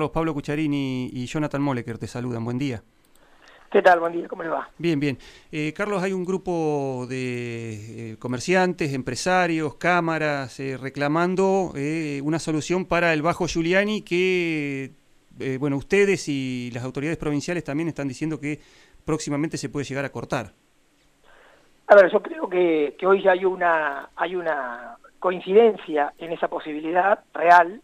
Carlos, Pablo Cucharini y Jonathan Moleker te saludan. Buen día. ¿Qué tal? Buen día, ¿cómo le va? Bien, bien. Eh, Carlos, hay un grupo de eh, comerciantes, empresarios, cámaras, eh, reclamando una solución para el Bajo Giuliani que, bueno, ustedes y las autoridades provinciales también están diciendo que próximamente se puede llegar a cortar. A ver, yo creo que, hoy ya hay una, hay una coincidencia en esa posibilidad real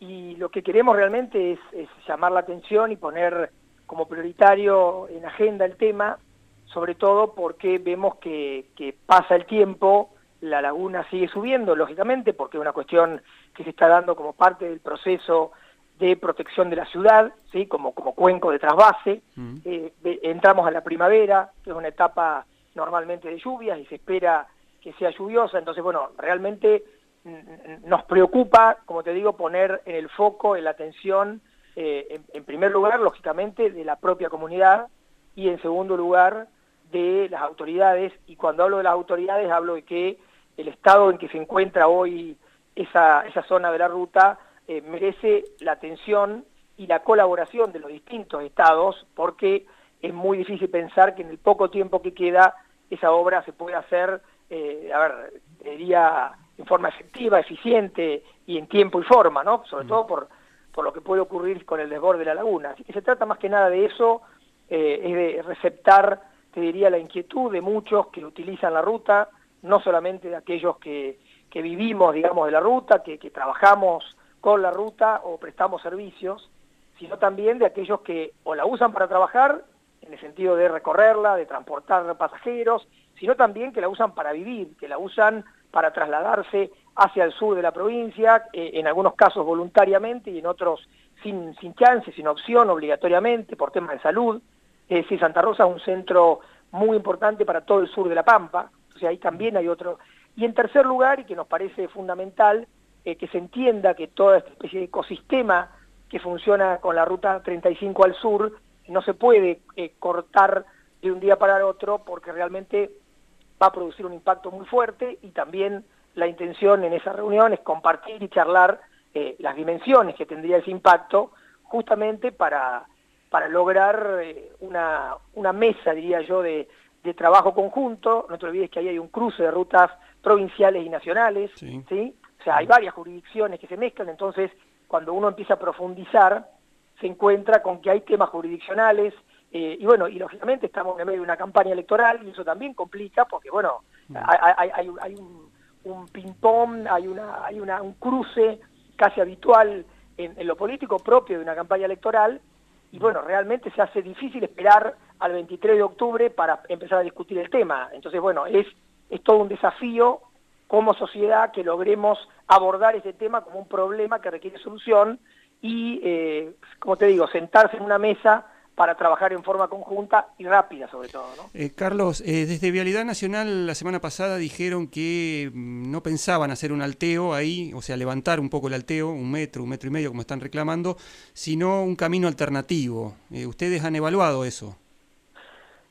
y lo que queremos realmente es, llamar la atención y poner como prioritario en agenda el tema, sobre todo porque vemos que, pasa el tiempo, la laguna sigue subiendo, lógicamente, porque es una cuestión que se está dando como parte del proceso de protección de la ciudad, ¿sí? como, como cuenco de trasvase. Eh, entramos a la primavera, que es una etapa normalmente de lluvias y se espera que sea lluviosa, entonces, bueno, realmente nos preocupa, como te digo, poner en el foco, en la atención, eh, en, primer lugar, lógicamente, de la propia comunidad y en segundo lugar, de las autoridades. Y cuando hablo de las autoridades, hablo de que el estado en que se encuentra hoy esa, esa zona de la ruta eh, merece la atención y la colaboración de los distintos estados, porque es muy difícil pensar que en el poco tiempo que queda esa obra se puede hacer, eh, a ver, diría en forma efectiva, eficiente y en tiempo y forma, ¿no? Sobre todo por, por lo que puede ocurrir con el desborde de la laguna. Así que se trata más que nada de eso, eh, es de receptar, te diría, la inquietud de muchos que utilizan la ruta, no solamente de aquellos que, que vivimos, digamos, de la ruta, que, que trabajamos con la ruta o prestamos servicios, sino también de aquellos que o la usan para trabajar, en el sentido de recorrerla, de transportar pasajeros, sino también que la usan para vivir, que la usan para trasladarse hacia el sur de la provincia, eh, en algunos casos voluntariamente y en otros sin, sin chance, sin opción, obligatoriamente, por temas de salud. Es decir, Santa Rosa es un centro muy importante para todo el sur de La Pampa, o sea, ahí también hay otro. Y en tercer lugar, y que nos parece fundamental, eh, que se entienda que toda esta especie de ecosistema que funciona con la ruta 35 al sur no se puede eh, cortar de un día para el otro porque realmente va a producir un impacto muy fuerte y también la intención en esa reunión es compartir y charlar eh, las dimensiones que tendría ese impacto justamente para, para lograr eh, una, una mesa, diría yo, de, de, trabajo conjunto. No te olvides que ahí hay un cruce de rutas provinciales y nacionales, sí. O sea, hay varias jurisdicciones que se mezclan, entonces cuando uno empieza a profundizar, se encuentra con que hay temas jurisdiccionales, eh, y bueno, y lógicamente estamos en medio de una campaña electoral y eso también complica porque, bueno, mm. hay, un, ping-pong, hay, una, hay una, un cruce casi habitual en, lo político propio de una campaña electoral y bueno, realmente se hace difícil esperar al 23 de octubre para empezar a discutir el tema. Entonces, bueno, es, es todo un desafío como sociedad que logremos abordar ese tema como un problema que requiere solución y, eh, como te digo, sentarse en una mesa para trabajar en forma conjunta y rápida sobre todo. ¿no? Eh, Carlos, eh, desde Vialidad Nacional la semana pasada dijeron que mm, no pensaban hacer un alteo ahí, o sea, levantar un poco el alteo, un metro, un metro y medio como están reclamando, sino un camino alternativo. Eh, ¿Ustedes han evaluado eso?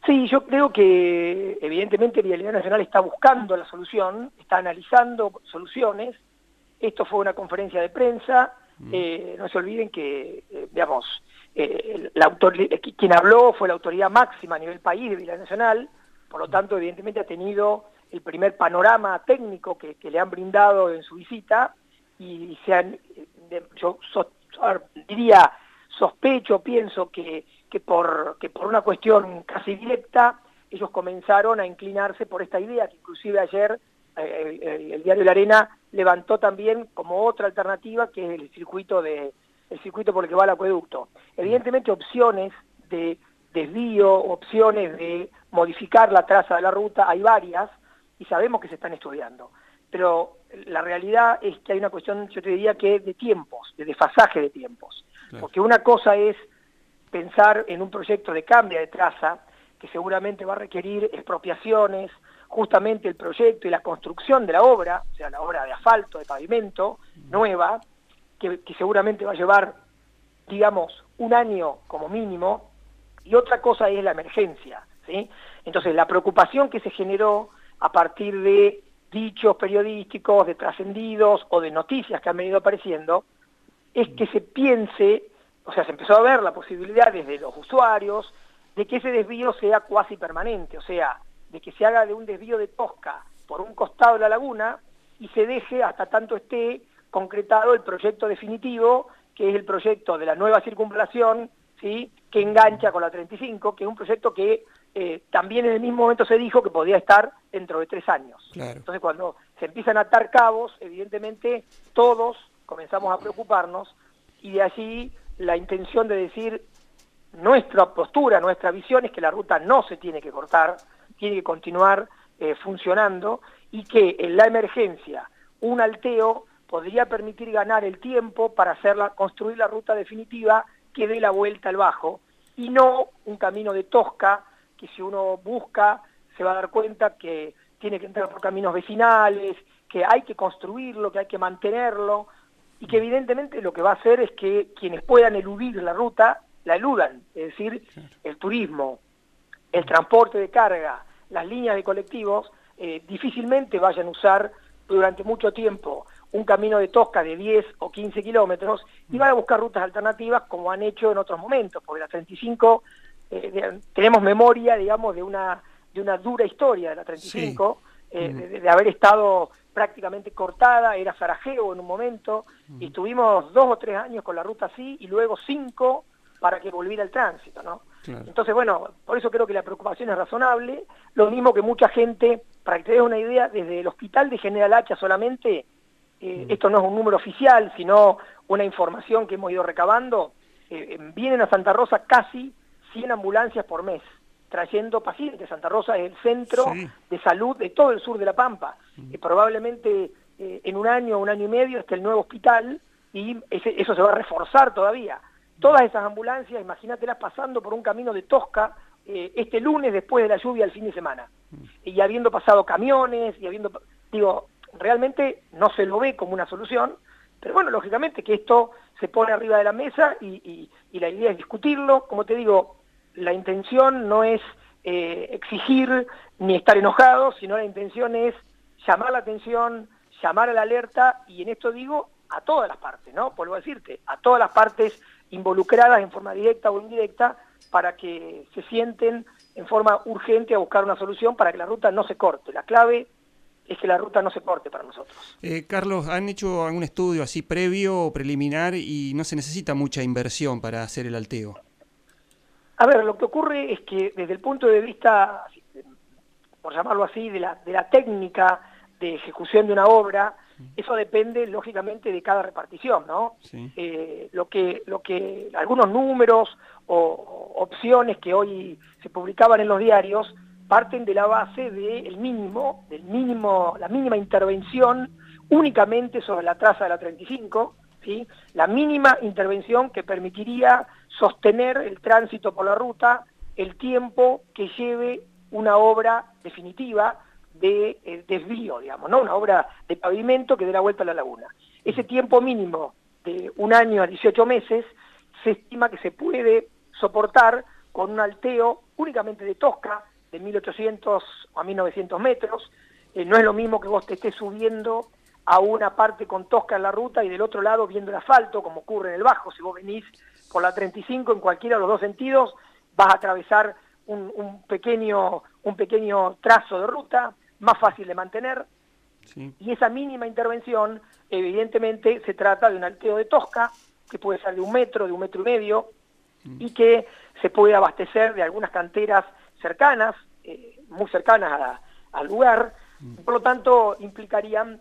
Sí, yo creo que evidentemente Vialidad Nacional está buscando la solución, está analizando soluciones. Esto fue una conferencia de prensa. Mm. no se olviden que, digamos, eh, la eh, quien habló fue la autoridad máxima a nivel país de Villa Nacional, por lo tanto, evidentemente ha tenido el primer panorama técnico que, le han brindado en su visita y se han, yo diría, sospecho, pienso que, que, por, que por una cuestión casi directa, ellos comenzaron a inclinarse por esta idea, que inclusive ayer eh, el, diario La Arena levantó también como otra alternativa, que es el circuito de, el circuito por el que va el acueducto. Evidentemente opciones de desvío, opciones de modificar la traza de la ruta, hay varias y sabemos que se están estudiando. Pero la realidad es que hay una cuestión, yo te diría que de tiempos, de desfasaje de tiempos. Porque una cosa es pensar en un proyecto de cambio de traza que seguramente va a requerir expropiaciones, justamente el proyecto y la construcción de la obra, o sea, la obra de asfalto, de pavimento, nueva, que, seguramente va a llevar, digamos, un año como mínimo, y otra cosa es la emergencia, ¿sí? Entonces, la preocupación que se generó a partir de dichos periodísticos, de trascendidos o de noticias que han venido apareciendo, es que se piense o sea, se empezó a ver la posibilidad desde los usuarios de que ese desvío sea cuasi permanente, o sea, de que se haga de un desvío de Tosca por un costado de la laguna y se deje hasta tanto esté concretado el proyecto definitivo, que es el proyecto de la nueva circunvalación, ¿sí? que engancha con la 35, que es un proyecto que eh, también en el mismo momento se dijo que podía estar dentro de tres años. Entonces cuando se empiezan a atar cabos, evidentemente todos comenzamos a preocuparnos y de allí la intención de decir nuestra postura, nuestra visión es que la ruta no se tiene que cortar, tiene que continuar eh, funcionando y que en la emergencia un alteo podría permitir ganar el tiempo para hacerla, construir la ruta definitiva que dé la vuelta al bajo y no un camino de tosca que si uno busca se va a dar cuenta que tiene que entrar por caminos vecinales, que hay que construirlo, que hay que mantenerlo y que evidentemente lo que va a hacer es que quienes puedan eludir la ruta la eludan, es decir, el turismo, el transporte de carga, las líneas de colectivos, eh, difícilmente vayan a usar durante mucho tiempo un camino de tosca de 10 o 15 kilómetros y van a buscar rutas alternativas como han hecho en otros momentos, porque la 35, eh, tenemos memoria, digamos, de una, de una dura historia de la 35, eh, de, haber estado prácticamente cortada, era Sarajevo en un momento, y estuvimos dos o tres años con la ruta así, y luego cinco para que volviera el tránsito, ¿no? Entonces, bueno, por eso creo que la preocupación es razonable, lo mismo que mucha gente, para que te des una idea, desde el hospital de General Hacha solamente, eh, mm. esto no es un número oficial, sino una información que hemos ido recabando, eh, vienen a Santa Rosa casi 100 ambulancias por mes, trayendo pacientes. Santa Rosa es el centro de salud de todo el sur de La Pampa. Mm. probablemente eh, en un año, un año y medio, esté el nuevo hospital y eso se va a reforzar todavía todas esas ambulancias, imagínatelas pasando por un camino de Tosca eh, este lunes después de la lluvia el fin de semana. Mm. Y habiendo pasado camiones, y habiendo, digo, realmente no se lo ve como una solución, pero bueno, lógicamente que esto se pone arriba de la mesa y, la idea es discutirlo. Como te digo, la intención no es eh, exigir ni estar enojado, sino la intención es llamar la atención, llamar a la alerta y en esto digo a todas las partes, ¿no? Vuelvo a decirte, a todas las partes involucradas en forma directa o indirecta para que se sienten en forma urgente a buscar una solución para que la ruta no se corte. La clave es que la ruta no se corte para nosotros. Eh, Carlos, ¿han hecho algún estudio así previo o preliminar y no se necesita mucha inversión para hacer el alteo? A ver, lo que ocurre es que desde el punto de vista, por llamarlo así, de la, de la técnica de ejecución de una obra, eso depende lógicamente de cada repartición, ¿no? Eh, lo que, lo que algunos números o opciones que hoy se publicaban en los diarios parten de la base del mínimo, del mínimo, la mínima intervención únicamente sobre la traza de la 35, ¿sí? la mínima intervención que permitiría sostener el tránsito por la ruta el tiempo que lleve una obra definitiva de eh, desvío, digamos, ¿no? Una obra de pavimento que dé la vuelta a la laguna. Ese tiempo mínimo de un año a 18 meses se estima que se puede soportar con un alteo únicamente de tosca de 1800 a 1900 metros. Eh, no es lo mismo que vos te estés subiendo a una parte con tosca en la ruta y del otro lado viendo el asfalto, como ocurre en el Bajo. Si vos venís por la 35 en cualquiera de los dos sentidos, vas a atravesar un, un pequeño, un pequeño trazo de ruta, más fácil de mantener, y esa mínima intervención, evidentemente, se trata de un alteo de tosca, que puede ser de un metro, de un metro y medio, mm. y que se puede abastecer de algunas canteras cercanas, eh, muy cercanas al lugar, mm. por lo tanto implicarían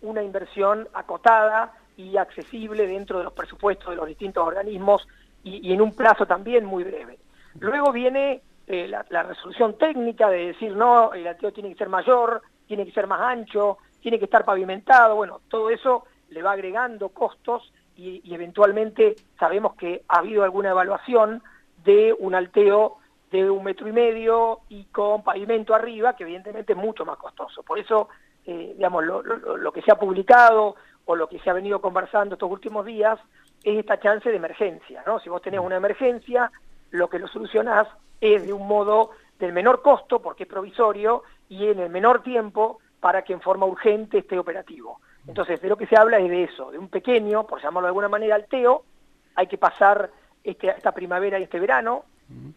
una inversión acotada y accesible dentro de los presupuestos de los distintos organismos y, y en un plazo también muy breve. Luego viene eh, la, resolución técnica de decir, no, el ateo tiene que ser mayor, tiene que ser más ancho, tiene que estar pavimentado, bueno, todo eso le va agregando costos y, eventualmente sabemos que ha habido alguna evaluación de un alteo de un metro y medio y con pavimento arriba, que evidentemente es mucho más costoso. Por eso, eh, digamos, lo, que se ha publicado o lo que se ha venido conversando estos últimos días es esta chance de emergencia, ¿no? Si vos tenés una emergencia, lo que lo solucionás es de un modo del menor costo, porque es provisorio, y en el menor tiempo para que en forma urgente esté operativo. Entonces, de lo que se habla es de eso, de un pequeño, por llamarlo de alguna manera, alteo, hay que pasar este, esta primavera y este verano.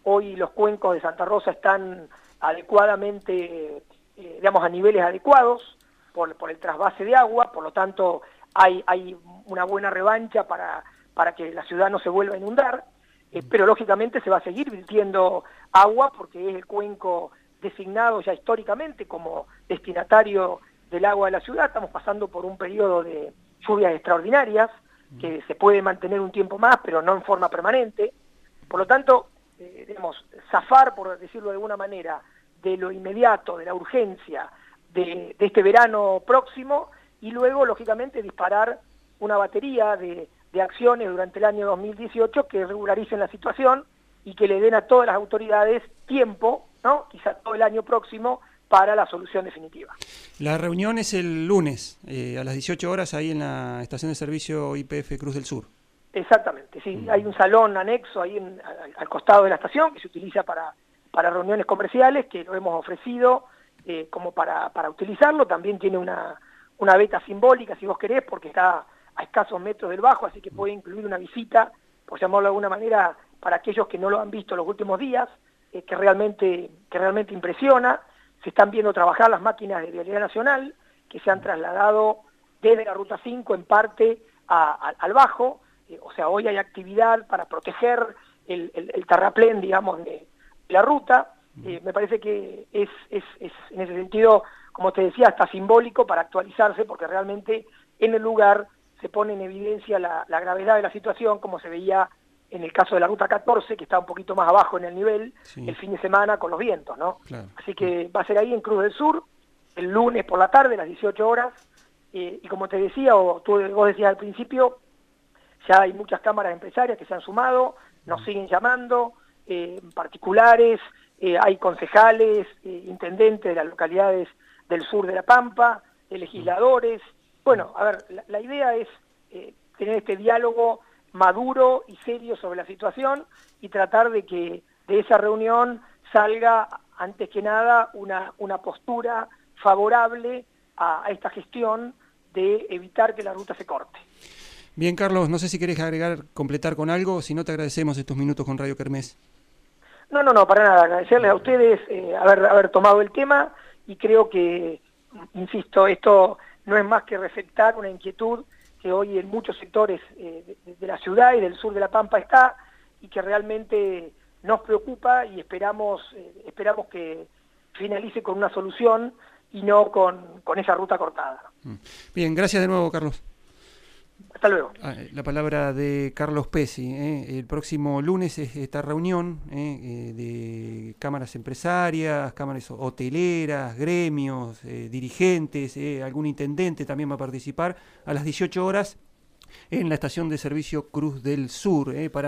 Hoy los cuencos de Santa Rosa están adecuadamente, eh, digamos, a niveles adecuados por, por, el trasvase de agua, por lo tanto hay, hay una buena revancha para, para que la ciudad no se vuelva a inundar, eh, pero lógicamente se va a seguir virtiendo agua porque es el cuenco designado ya históricamente como destinatario del agua de la ciudad, estamos pasando por un periodo de lluvias extraordinarias, que se puede mantener un tiempo más, pero no en forma permanente. Por lo tanto, eh, digamos, zafar, por decirlo de alguna manera, de lo inmediato, de la urgencia de, este verano próximo, y luego, lógicamente, disparar una batería de, de acciones durante el año 2018 que regularicen la situación y que le den a todas las autoridades tiempo, ¿no? quizá todo el año próximo, para la solución definitiva. La reunión es el lunes eh, a las 18 horas ahí en la estación de servicio IPF Cruz del Sur. Exactamente, sí, mm. hay un salón anexo ahí al, costado de la estación que se utiliza para, para reuniones comerciales, que lo hemos ofrecido eh, como para, para utilizarlo, también tiene una, una beta simbólica si vos querés, porque está a escasos metros del bajo, así que puede incluir una visita, por llamarlo de alguna manera, para aquellos que no lo han visto los últimos días, eh, que, realmente, que realmente impresiona, se están viendo trabajar las máquinas de Vialidad Nacional, que se han trasladado desde la Ruta 5 en parte al Bajo, eh, o sea, hoy hay actividad para proteger el, terraplén, digamos, de, la ruta, eh, me parece que es, es, en ese sentido, como te decía, hasta simbólico para actualizarse, porque realmente en el lugar se pone en evidencia la, gravedad de la situación, como se veía en el caso de la ruta 14, que está un poquito más abajo en el nivel, el fin de semana con los vientos, ¿no? Así que va a ser ahí en Cruz del Sur, el lunes por la tarde, a las 18 horas, eh, y como te decía, o tú vos decías al principio, ya hay muchas cámaras empresarias que se han sumado, nos siguen llamando, eh, particulares, eh, hay concejales, intendentes de las localidades del sur de La Pampa, legisladores. Bueno, a ver, la idea es tener este diálogo maduro y serio sobre la situación y tratar de que de esa reunión salga, antes que nada, una, una postura favorable a, esta gestión de evitar que la ruta se corte. Bien, Carlos, no sé si querés agregar, completar con algo, si no te agradecemos estos minutos con Radio Kermés. No, no, no, para nada, agradecerles a ustedes eh, haber, haber tomado el tema y creo que, insisto, esto no es más que reflectar una inquietud que hoy en muchos sectores eh, de, la ciudad y del sur de La Pampa está y que realmente nos preocupa y esperamos, eh, esperamos que finalice con una solución y no con, con esa ruta cortada. Mm. Bien, gracias de nuevo, Carlos. Hasta luego. Ah, la palabra de Carlos Pesi. ¿eh? El próximo lunes es esta reunión ¿eh? Eh, de cámaras empresarias, cámaras hoteleras, gremios, dirigentes, algún intendente también va a participar a las 18 horas en la estación de servicio Cruz del Sur. para